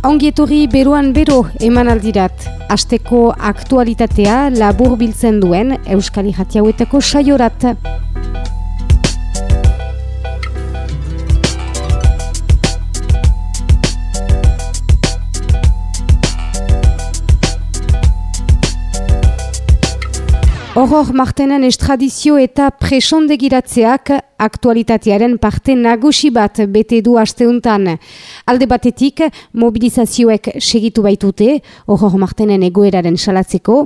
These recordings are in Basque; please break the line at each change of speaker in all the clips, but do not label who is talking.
Ongietorri beruan bero eman aldirat. Azteko aktualitatea labur biltzen duen Euskali Jatiauetako saiorat. Horror martenen estradizio eta presondegiratzeak aktualitatearen parte nagusi bat bete du asteuntan. Alde batetik, mobilizazioek segitu baitute, horror martenen egoeraren salatzeko,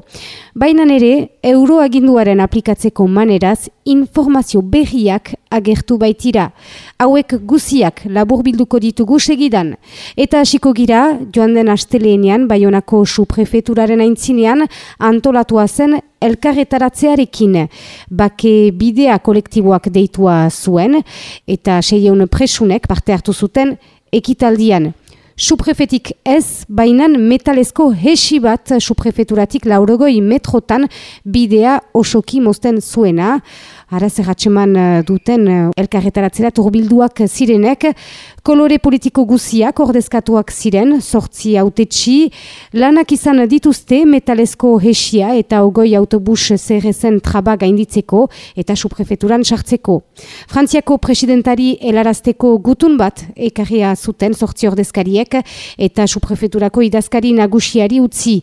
baina ere, euroaginduaren aplikatzeko maneraz, informazio berriak agertu baitira. Hauek guziak laburbilduko ditugu segidan. Eta hasiko gira, joan den asteleenean, baionako suprefeturaren aintzinean, antolatua zen elkarretaratzearekin. Bake bidea kolektiboak deitua zuen eta seieun presunek parte hartu zuten ekitaldian. Suprefetik ez, bainan metalezko hesi bat suprefeturatik laurogoi metrotan bidea osoki mozten zuena. Ara zerratxeman eh, duten eh, elkarretaratzera turbilduak zirenek, kolore politiko guziak ordezkatuak ziren, sortzi autetxi, lanak izan dituzte metalezko hesia eta ogoi autobus zerrezen traba gainditzeko eta suprefeturan sartzeko. Frantziako presidentari helarazteko gutun bat ekarria zuten sortzi ordezkariek eta suprefeturako idazkari nagusiari utzi.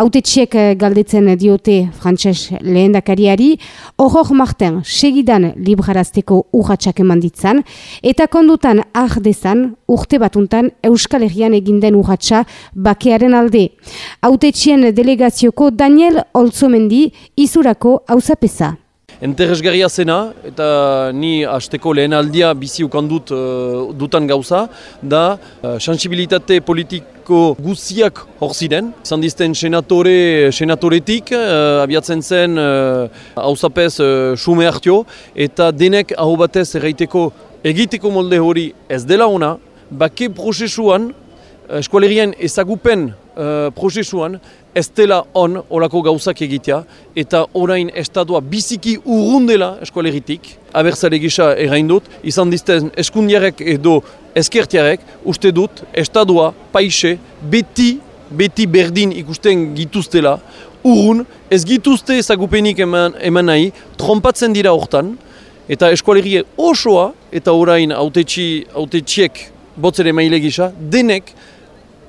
Autetxiek galdetzen diote frantses lehendakariari, horror marten segidan librarazteko urratsak eman ditzan, eta kondutan ardezan urte batuntan Euskal Herrian eginden urratsa bakearen alde. Autetxien delegazioko Daniel Olzomendi izurako hauzapeza.
Enteresgarria zena, eta ni hasteko lehen aldia bizi ukandut uh, dutan gauza, da uh, sensibilitate politiko guziak hor ziren. Zandizten senatore, senatoretik, uh, abiatzen zen hauzapez uh, sume hartio, eta denek hau batez erraiteko egiteko molde hori ez dela ona, bake prozesuan, eskualerien ezagupen uh, prozesuan, ez dela on olako gauzak egitea, eta orain estadua biziki urrundela eskualeritik, abertzale gisa erraindut, izan dizten eskundiarek edo eskertiarek, uste dut, estadua, paixe, beti, beti berdin ikusten gituztela, urrun, ez gituzte ezagupenik eman, eman nahi, trompatzen dira hortan, eta eskualerie osoa, eta orain autetxiek botzere maile gisa, denek,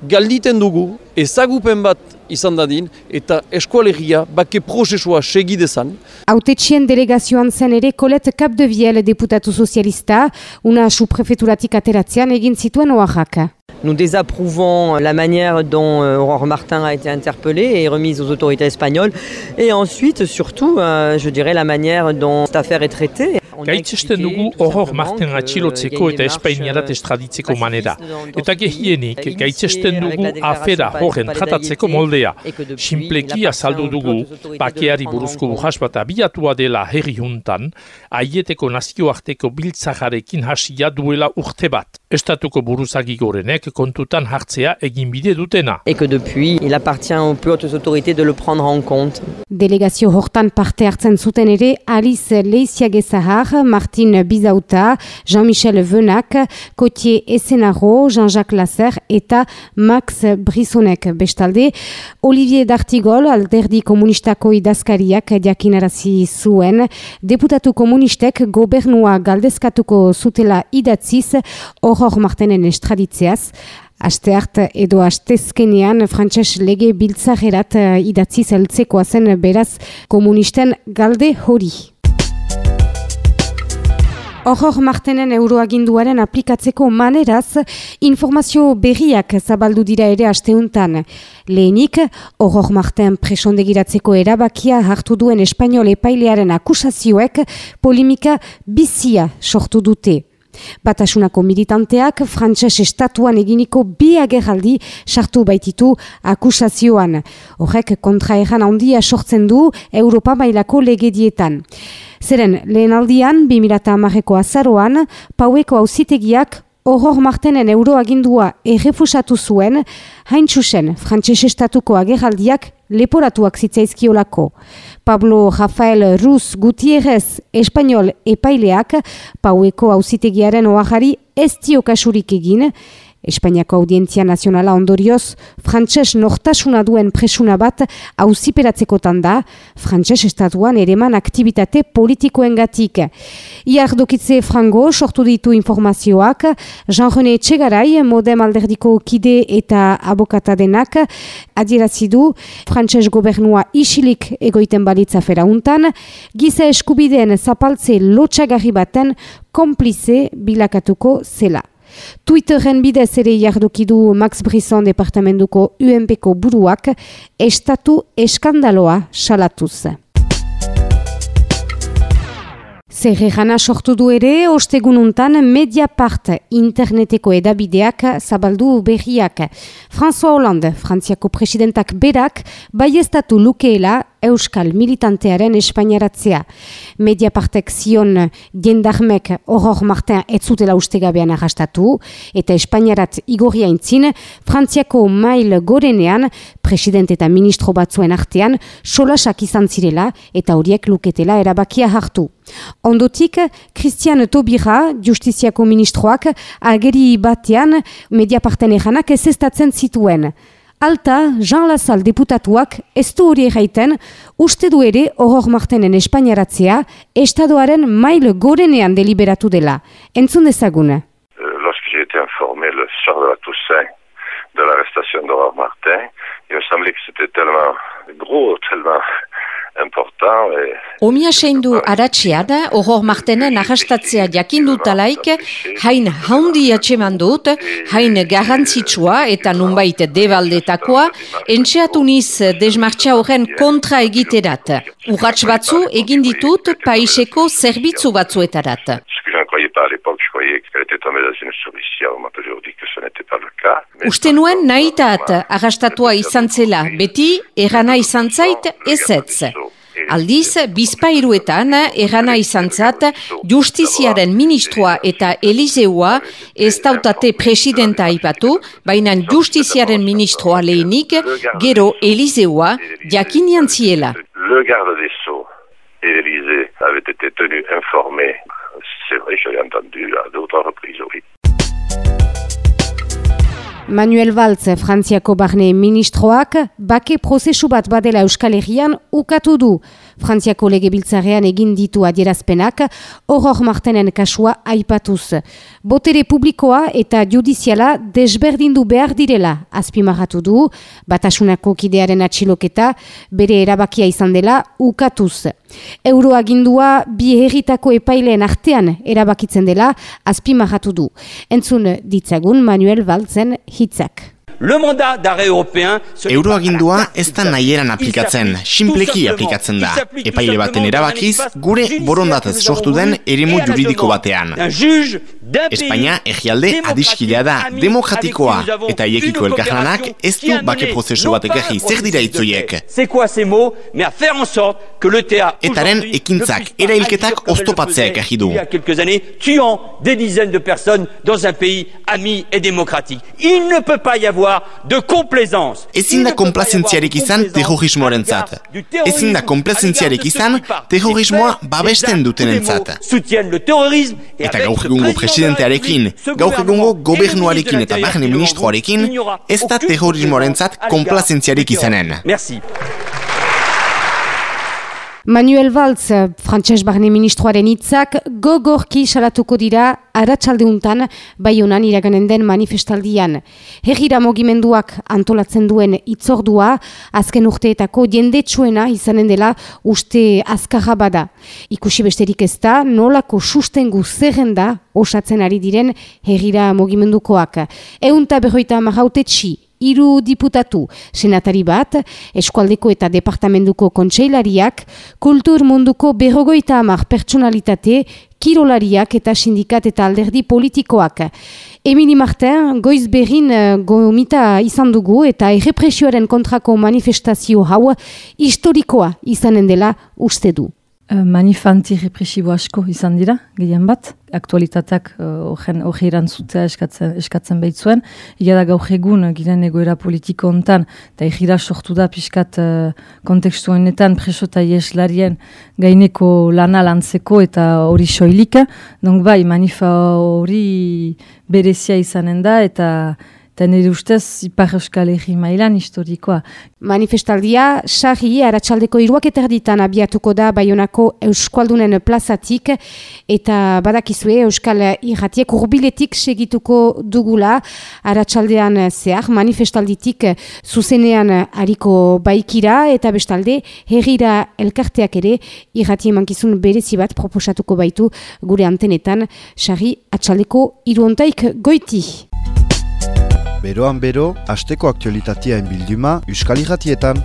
galditen dugu ezagupen bat izan dadin eta eskualegia bake prozesua segidezan.
Autetxien delegazioan zen ere Kolet Kapdeviel deputatu sozialista, una suprefeturatik ateratzean egin zituen oaxaka.
Nous désapprouvons la manière dont euh, Aurore Martin a été interpellée et remise aux autorités espagnoles. Et ensuite, surtout, euh, je dirais la manière dont cette affaire est traitée.
Gaitzesten dugu horror marten atxilotzeko eta espainiarat estraditzeko manera. Eta gehienik, gaitzesten dugu afera horren tratatzeko moldea. Simpleki azaldu dugu, bakeari buruzko buhas bat abiatua dela herri juntan, aieteko nazioarteko biltzajarekin hasia duela urte bat. Estatuko buruzagi gorenek kontutan hartzea egin bide dutena.
Et que depuis, il appartient aux plus hautes autorités de le prendre en compte.
Delegazio hortan parte hartzen zuten ere Alice Leiziagezahar, Martin Bizauta, Jean-Michel Venak, Cotier Esenaro, Jean-Jacques Lasser eta Max Brissonek bestalde. Olivier Dartigol, alderdi komunistako idazkariak jakinarazi zuen, deputatu komunistek gobernua galdezkatuko zutela idatziz, horror martenen estraditzeaz, Aste hart edo astezkenean frantses lege biltzajerat uh, idatzi zeltzekoa zen beraz komunisten galde hori. Horror martenen euroaginduaren aplikatzeko maneraz, informazio berriak zabaldu dira ere asteuntan. Lehenik, horror marten presondegiratzeko erabakia hartu duen espainol epailearen akusazioek polimika bizia sortu dute. Batasunako militanteak frantses estatuan eginiko bi agerraldi sartu baititu akusazioan. Horrek kontraeran handia sortzen du Europa mailako legedietan. Zeren, lehen aldian, 2008ko azaroan, paueko hauzitegiak horror martenen euroagindua errefusatu zuen, hain txusen, frantses estatuko agerraldiak leporatuak zitzaizkiolako. Pablo Rafael Ruz Gutierrez Espainol epaileak paueko auzitegiaren oahari ez diokasurik egin Espainiako Audientzia Nazionala ondorioz, frantses nortasuna duen presuna bat hauziperatzeko da, frantses estatuan ereman aktivitate politikoen gatik. Iar dokitze frango sortu ditu informazioak, Jean-René Txegarai, modem alderdiko kide eta abokata denak, adierazidu frantses gobernua isilik egoiten balitza ferauntan, giza eskubideen zapaltze lotxagarri baten komplize bilakatuko zela. Twitteren bidez ere jardukidu Max Brisson departamentuko UNPko buruak estatu eskandaloa salatuz. Zerregana sortu du ere, ostegununtan Mediapart interneteko edabideak zabaldu berriak. François Hollande, frantziako presidentak berak, bai estatu lukeela Euskal militantearen espainaratzea. Mediapartek zion jendarmek horror martean etzutela ustegabean arrastatu, eta espainarat igorria intzin, Frantziako mail gorenean, president eta ministro batzuen artean, solasak izan zirela eta horiek luketela erabakia hartu. Ondotik, Christian Tobira, justiziako ministroak, ageri batean Mediaparten eranak ez zituen. Alta, Jean Lazal deputatuak ez du hori erraiten, uste du ere horror martenen espainaratzea, estadoaren mail gorenean deliberatu dela. Entzun dezagun. Euh,
lorsque j'ai été informé le soir de la Toussaint de l'arrestation d'Aurore Martin, il me semblait que c'était tellement gros, tellement
Omia seindu aratxean, horor martenen arrastatzea jakindutalaik, hain haundi atxeman dut, hain garrantzitsua eta nunbait debaldetakoa, entxeatu niz desmartxa horren kontra egiterat. Urratx batzu egin ditut paiseko zerbitzu batzuetarat. Uste nuen nahitat arrastatua izan zela, beti erana izan zait ezetz. Aldiz, bizpairuetan erana izan zat, justiziaren ministroa eta Elizeua ez dautate presidenta aipatu, baina justiziaren ministroa lehenik, gero Elizeua jakinian ziela.
Le garde des Sceaux et Élysée avaient été tenus informés, c'est vrai, j'ai entendu à d'autres reprises, oui.
Manuel Valtz, Frantziako barne ministroak, bake prozesu bat badela Euskal Herrian ukatu du. Frantziako legebiltzarean egin ditu adierazpenak, horror martenen kasua aipatuz. Botere publikoa eta judiziala desberdindu behar direla, azpimarratu du, batasunako kidearen atxiloketa, bere erabakia izan dela, ukatuz. Euroagindua bi herritako epaileen artean erabakitzen dela, azpimarratu du. Entzun ditzagun Manuel Valtzen hitzak.
Euroagindua ez da nahieran aplikatzen, simpleki aplikatzen da. Epaile baten erabakiz, gure borondatez sortu den eremu juridiko batean. Espainia egialde adiskidea da, demokratikoa, eta iekiko elkarlanak ez du bake prozesu batek egi zer dira itzoiek. Etaren ekintzak, erailketak oztopatzeak egi du.
des dizaines de personnes dans un pays ami et démocratique. Il ne peut pas y avoir de.
Ezin da komplazentziarik izan terrorismoaren zat. Ezin da komplazentziarik izan terrorismoa babesten dutenen zat. Eta gaur egungo presidentearekin, gaur egungo gobernuarekin eta barne ministroarekin, ez da terrorismoaren zat komplazentziarik izanen.
Merci.
Manuel Valtz, frantses barne ministroaren hitzak gogorki salatuko dira aratsaldeuntan bai honan iraganen den manifestaldian. Hergira mogimenduak antolatzen duen itzordua, azken urteetako jendetsuena izanen dela uste azkarra bada. Ikusi besterik ez da, nolako sustengu zerrenda osatzen ari diren hergira mogimendukoak. Eunta berroita marrautetxi, hiru diputatu, senatari bat, eskualdeko eta departamentuko kontseilariak, kultur munduko berrogoita amar pertsonalitate, kirolariak eta sindikat eta alderdi politikoak. Emini Martin, goiz berrin eh, gomita izan dugu eta errepresioaren kontrako manifestazio hau historikoa izanen dela uste du.
Uh, manif anti-represibo asko izan dira, gehien bat. Aktualitateak horren uh, erantzutea eskatzen, eskatzen behitzuen. Ia da gaur egun giren egoera politiko hontan, eta egira sortu da pixkat uh, kontekstu honetan preso eta jeslarien gaineko lana lantzeko eta hori soilika. Donk bai, manifa hori berezia izanen da eta eta nire ustez Ipar Euskal Herri mailan historikoa.
Manifestaldia, sarri aratsaldeko iruak eterditan abiatuko da Baionako Euskaldunen plazatik eta badakizue Euskal Irratiek urbiletik segituko dugula aratsaldean zehar manifestalditik zuzenean hariko baikira eta bestalde herrira elkarteak ere irrati emankizun berezi bat proposatuko baitu gure antenetan sarri atxaldeko iruontaik goiti.
Beroan bero, asteko aktualitatea bilduma Euskal Irratietan.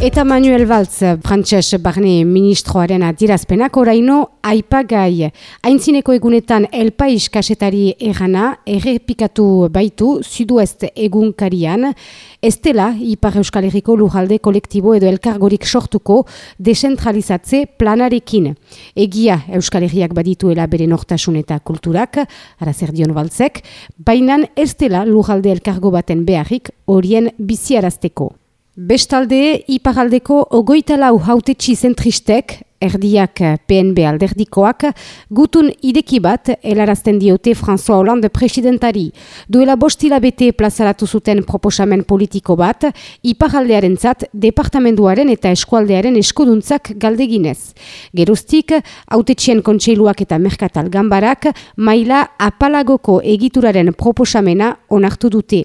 Eta Manuel Valtz, Frantses Barne ministroaren adirazpenak oraino aipagai. Aintzineko egunetan Elpais kasetari erana errepikatu baitu Suduest egunkarian. Estela, Ipar Euskal Herriko lujalde kolektibo edo elkargorik sortuko desentralizatze planarekin. Egia Euskal Herriak badituela bere nortasun eta kulturak, ara zer dion Valtzek, bainan Estela lujalde elkargo baten beharrik horien biziarazteko. Bestalde, iparaldeko ogoita lau hautetxi zentristek, erdiak PNB alderdikoak, gutun ideki bat helarazten diote François Hollande presidentari. Duela bostila bete plazaratu zuten proposamen politiko bat, iparaldearen zat, departamenduaren eta eskualdearen eskuduntzak galdeginez. Geroztik, hautetxien kontseiluak eta merkatal gambarak, maila apalagoko egituraren proposamena onartu dute.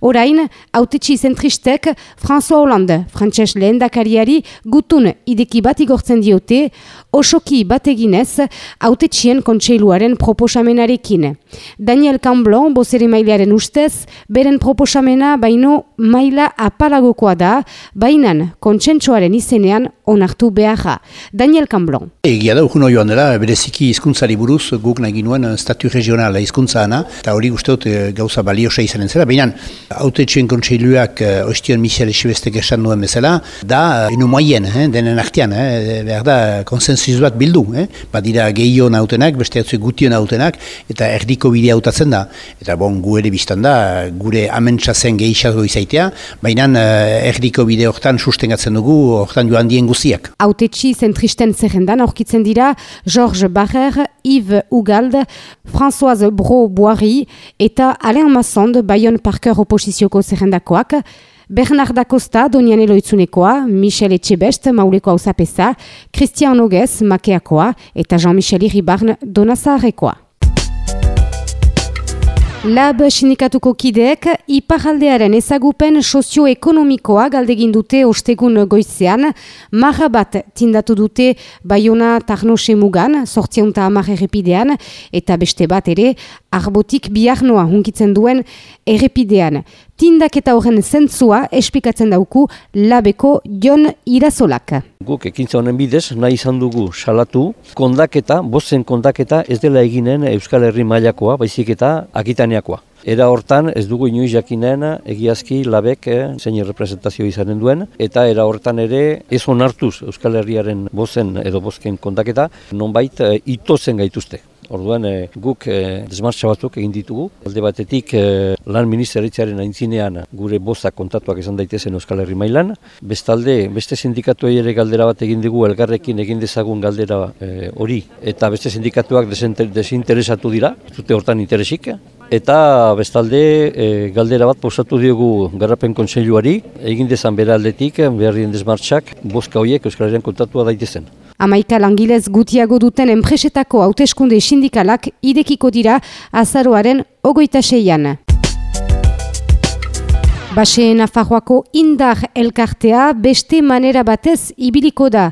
Orain, autetxi zentristek François Hollande, frantses lehendakariari gutun ideki bat igortzen diote, osoki bateginez autetxien kontseiluaren proposamenarekin. Daniel Camblon, bozere mailearen ustez, beren proposamena baino maila apalagokoa da, bainan kontsentsoaren izenean onartu beharra. Daniel Camblon.
Egia da, urgun joan dela, bereziki hizkuntzari buruz guk nahi ginuen statu regionala hizkuntza ana, eta hori usteot eh, gauza baliosa izanen zela, baina Autetxen kontseiluak uh, ostion Michel Esibestek esan duen bezala, da ino moien, eh, denen artean, eh, behar da konsensus bat bildu. Eh? Badira gehiago nautenak, beste hau gutio nautenak, eta erdiko bidea hautatzen da. Eta bon, gu ere biztan da, gure amentsazen gehiago izaitea, baina uh, erdiko bide hortan sustengatzen dugu, hortan joan dien guziak.
Autetxi zentristen zerrendan aurkitzen dira, Georges Barrer, Yves Ugald, Françoise Bro-Boari eta Alain Massond, Bayon Parker oposizioko zerrendakoak, Bernard Dacosta, Donian Eloitzunekoa, Michel Etxebest, Mauleko Hausapesa, Christian Noguez, Makeakoa, eta Jean-Michel Iribarn, Donazaharekoa. Lab sindikatuko kideek iparaldearen ezagupen sozioekonomikoa galdegin dute ostegun goizean, marra bat tindatu dute Bayona Tarnose Mugan, sortziaunta amar errepidean, eta beste bat ere, arbotik biarnoa hunkitzen duen errepidean. Tindaketa horren zentzua espikatzen dauku labeko Jon Irazolak.
Guk ekintza honen bidez nahi izan dugu salatu kondaketa, bozen kondaketa ez dela eginen Euskal Herri mailakoa, baizik eta akitaneakoa. Era hortan ez dugu inoiz jakinen egiazki labek eh, zein representazio izanen duen, eta era hortan ere ez onartuz Euskal Herriaren bozen edo bozken kondaketa nonbait eh, itotzen gaituzte. Orduan e, guk e, desmartxa batzuk egin ditugu. Alde batetik e, lan ministeritzaren aintzinean gure bozak kontatuak esan daitezen Euskal Herri mailan. Bestalde, beste sindikatu ere galdera bat egin dugu elgarrekin egin dezagun galdera hori. eta beste sindikatuak desinteresatu dira, zute hortan interesik. Eta bestalde galdera bat posatu diogu Garrapen Kontseiluari, egin dezan bere aldetik, beharrien desmartxak, bozka horiek Euskal Herrian kontatua daitezen.
Amaika langilez gutiago duten enpresetako hauteskunde sindikalak idekiko dira azaroaren ogoita seian. Base Nafarroako indar elkartea beste manera batez ibiliko da.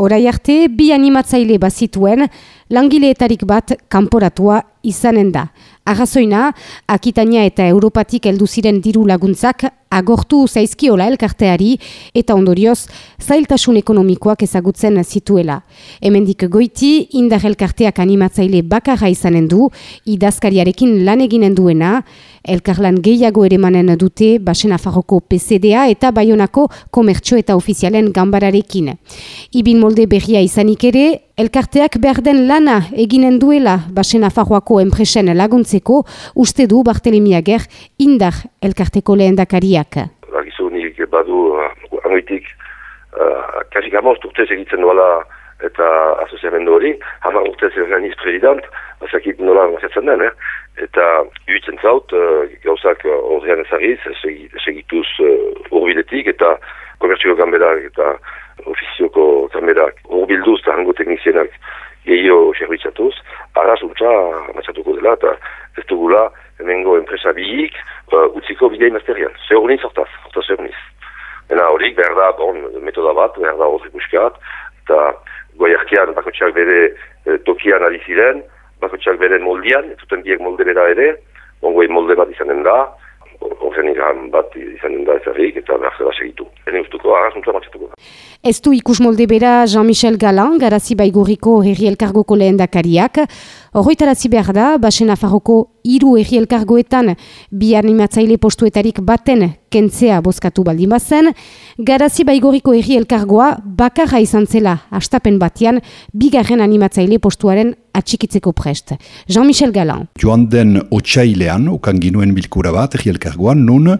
Horai arte bi animatzaile bazituen langileetarik bat kanporatua izanen da. Arrazoina, Akitania eta Europatik heldu ziren diru laguntzak agortu zaizkiola elkarteari eta ondorioz zailtasun ekonomikoak ezagutzen zituela. Hemendik goiti, indar elkarteak animatzaile bakarra izanen du, idazkariarekin lan eginen duena, Elkarlan gehiago ere manen dute Basen Afarroko PCDA eta Bayonako Komertxo eta Ofizialen gambararekin. Ibin molde berria izanik ere, elkarteak behar den lana eginen duela Basen Afarroako enpresen laguntzeko, uste du Bartelemiager indar elkarteko lehen dakariak.
Bagizu nik badu uh, anoitik uh, kasik hamost urtez egitzen duela eta asoziamendu hori, hamar urtez erganiz president, bazakit nola maziatzen den, eh? eta juitzen zaut, uh, gauzak horrean ezagiz, segituz uh, urbiletik, eta komertzio gamberak eta ofizioko gamberak urbilduz eta hango teknizienak gehio servitzatuz, arrazuntza maziatuko dela, eta ez dugula hemengo enpresa bihik uh, utziko bidei masterian. Zer horniz hortaz, hortaz zer horniz. Ena horik, behar da, bon, metoda bat, behar da horrek buskat, eta goiarkian bakotxak bere e, tokian ari ziren, bakotxak bere moldian, ez zuten biek molde bera ere, ongoi molde bat izanen da, horren bat izanen da ezarrik, eta behar zela segitu. Hene ustuko, arrazuntza matxatuko da.
Ez du ikus molde bera Jean-Michel Galan, garazi baiguriko herri elkargoko lehen dakariak, Horroitarazi behar da, basen afarroko hiru erri elkargoetan bi animatzaile postuetarik baten kentzea bozkatu baldin bazen, garazi baigoriko erri elkargoa bakarra izan zela astapen batean bigarren animatzaile postuaren atxikitzeko prest. Jean-Michel Galan.
Joan den otxailean, okan ginuen bilkura bat erri elkargoan, nun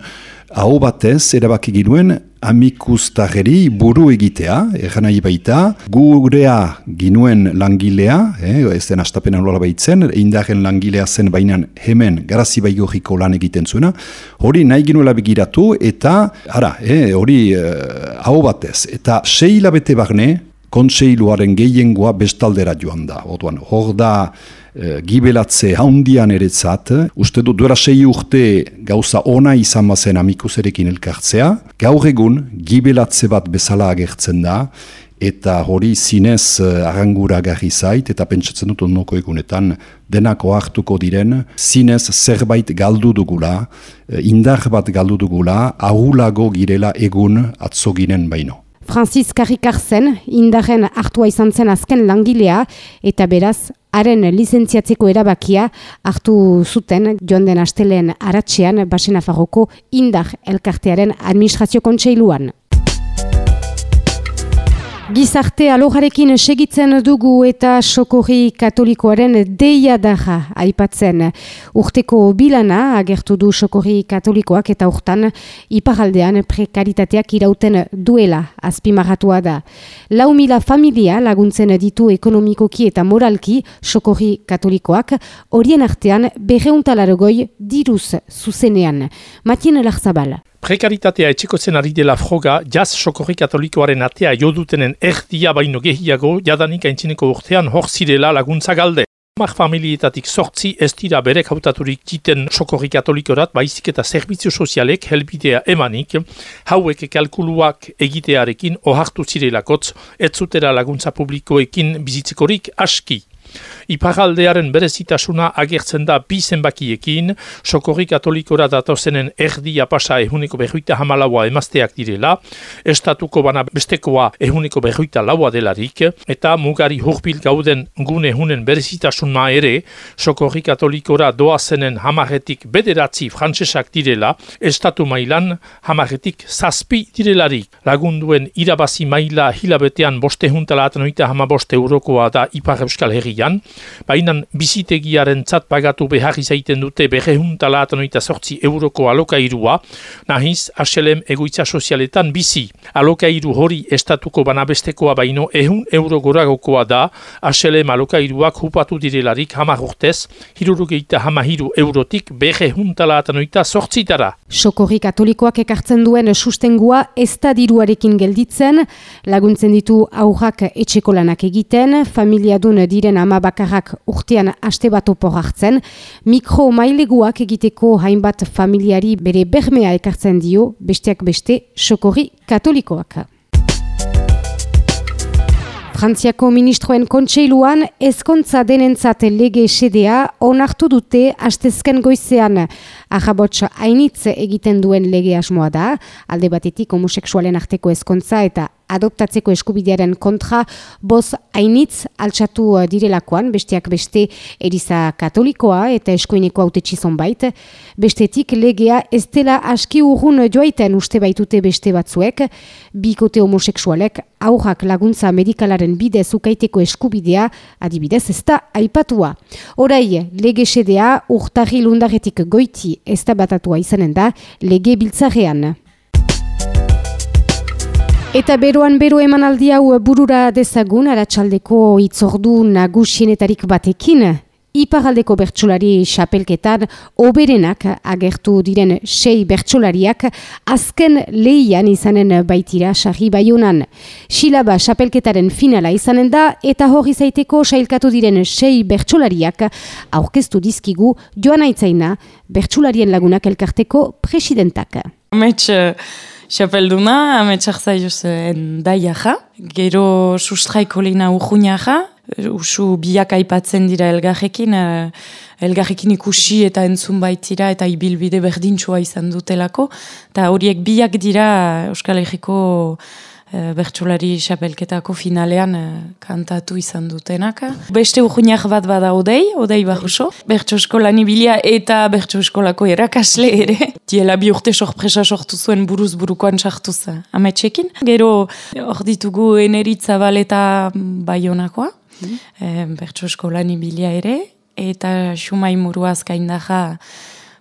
hau batez erabaki ginuen amikus tarreri buru egitea, egan nahi baita, gurea ginuen langilea, eh, ez den astapen alola baitzen, indaren langilea zen bainan hemen garazi baigoriko lan egiten zuena, hori nahi ginuela begiratu eta, ara, eh, hori eh, hau batez, eta sei labete barne, kontseiluaren gehiengoa bestaldera joan da. Hor da e, gibelatze haundian eretzat, uste du duera sei urte gauza ona izan bazen amikuserekin elkartzea, gaur egun gibelatze bat bezala agertzen da, eta hori zinez uh, arangura garri zait, eta pentsatzen dut ondoko egunetan denako hartuko diren, zinez zerbait galdu dugula, uh, indar bat galdu dugula, ahulago girela egun atzoginen baino.
Francis Karrikarzen, indaren hartua izan zen azken langilea, eta beraz, haren lizentziatzeko erabakia hartu zuten joan den asteleen aratxean Basenafarroko indar elkartearen administrazio kontseiluan. Gizarte alojarekin segitzen dugu eta sokorri katolikoaren deia daja aipatzen. Urteko bilana agertu du sokorri katolikoak eta urtan iparaldean prekaritateak irauten duela azpimarratua da. Lau mila familia laguntzen ditu ekonomikoki eta moralki sokorri katolikoak horien artean berreuntalarogoi diruz zuzenean. Matien Larzabal.
Prekaritatea etxekotzen ari dela froga, jaz sokorri katolikoaren atea jodutenen erdia baino gehiago, jadanik aintzineko urtean hor zirela laguntza galde. Mar familietatik sortzi ez dira berek hautaturik jiten sokorri katolikorat, baizik eta zerbizio sozialek helbidea emanik, hauek kalkuluak egitearekin ohartu zirelakotz, ez zutera laguntza publikoekin bizitzikorik aski. Iparaldearen berezitasuna agertzen da bi zenbakiekin, sokorri katolikora datozenen erdia pasa ehuneko berruita hamalaua emazteak direla, estatuko bana bestekoa ehuneko berruita laua delarik, eta mugari hurbil gauden gune hunen berezitasuna ere, sokorri katolikora doazenen hamaretik bederatzi frantsesak direla, estatu mailan hamaretik zazpi direlarik. Lagunduen irabazi maila hilabetean boste juntalaten oita hamaboste eurokoa da Ipar Euskal Herrian, baina bizitegiaren tzat pagatu behar izaiten dute berrehunta oita sortzi euroko alokairua, nahiz HLM egoitza sozialetan bizi. Alokairu hori estatuko banabestekoa baino ehun euro goragokoa da, HLM alokairuak hupatu direlarik hamar urtez, hirurugeita hamahiru eurotik berrehunta oita sortzitara.
Sokorri katolikoak ekartzen duen sustengua ez da diruarekin gelditzen, laguntzen ditu aurrak etxeko lanak egiten, familiadun diren ama bakarrak urtean aste bat opor hartzen, mikro maileguak egiteko hainbat familiari bere bermea ekartzen dio, besteak beste, sokorri katolikoak. Frantziako ministroen kontseiluan ezkontza denentzat lege esedea onartu dute astezken goizean. Ahabots hainitz egiten duen lege asmoa da, alde batetik homoseksualen arteko ezkontza eta adoptatzeko eskubidearen kontra boz hainitz altxatu uh, direlakoan, besteak beste eriza katolikoa eta eskuineko haute bait. Bestetik legea ez dela aski urrun joaiten uste baitute beste batzuek, bikote homoseksualek aurrak laguntza medikalaren bidez ukaiteko eskubidea adibidez ez da aipatua. Horai, lege sedea urtarri lundaretik goiti ez da batatua izanen da lege biltzarean. Eta beroan bero emanaldi hau burura dezagun aratsaldeko itzordu nagusienetarik batekin. Iparaldeko bertsolari xapelketan oberenak agertu diren sei bertsolariak azken lehian izanen baitira sarri baionan. Silaba xapelketaren finala izanen da eta hori zaiteko sailkatu diren sei bertsolariak aurkeztu dizkigu joan aitzaina bertsolarien lagunak elkarteko presidentak.
Xapelduna, ametsak zaioz daia ja. Gero sustraiko lehina urguina ja. Usu biak aipatzen dira elgarrekin. Eh, elgarrekin ikusi eta entzun baitira eta ibilbide berdintxua izan dutelako. Ta horiek biak dira Euskal Herriko e, bertsolari xapelketako finalean e, kantatu izan dutenak. Beste urguinak bat bada odei, odei barruso. Bertso eskola nibilia eta bertso eskolako erakasle ere. Tiela bi urte sorpresa sortu zuen buruz burukoan sartuz ametxekin. Gero hor ditugu eneritza baleta baionakoa. Mm -hmm. bertso eskola nibilia ere. Eta xumai muruaz gaindaja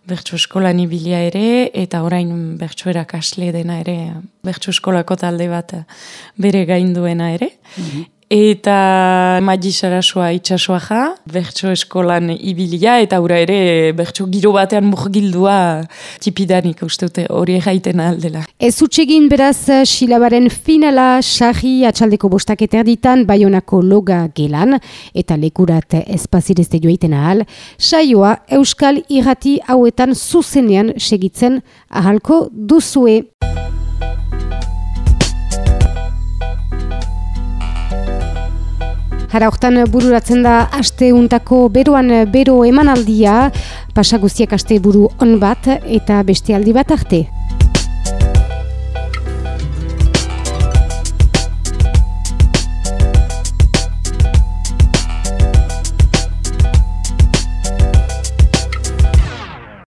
bertso eskolan ibilia ere, eta orain bertso erakasle dena ere, bertso eskolako talde bat bere gainduena ere. Mhm. Eta Magi Sarasua itxasua ja, bertso eskolan ibilia, eta ura ere bertso giro batean murgildua tipidanik uste hori egaiten aldela.
Ez utxegin beraz silabaren finala sarri atxaldeko bostak erditan baionako loga gelan, eta lekurat espazirezte joiten ahal, saioa Euskal Irrati hauetan zuzenean segitzen ahalko duzue. Hara hortan bururatzen da aste untako beroan bero emanaldia, pasaguziak aste buru on bat eta beste aldi bat arte.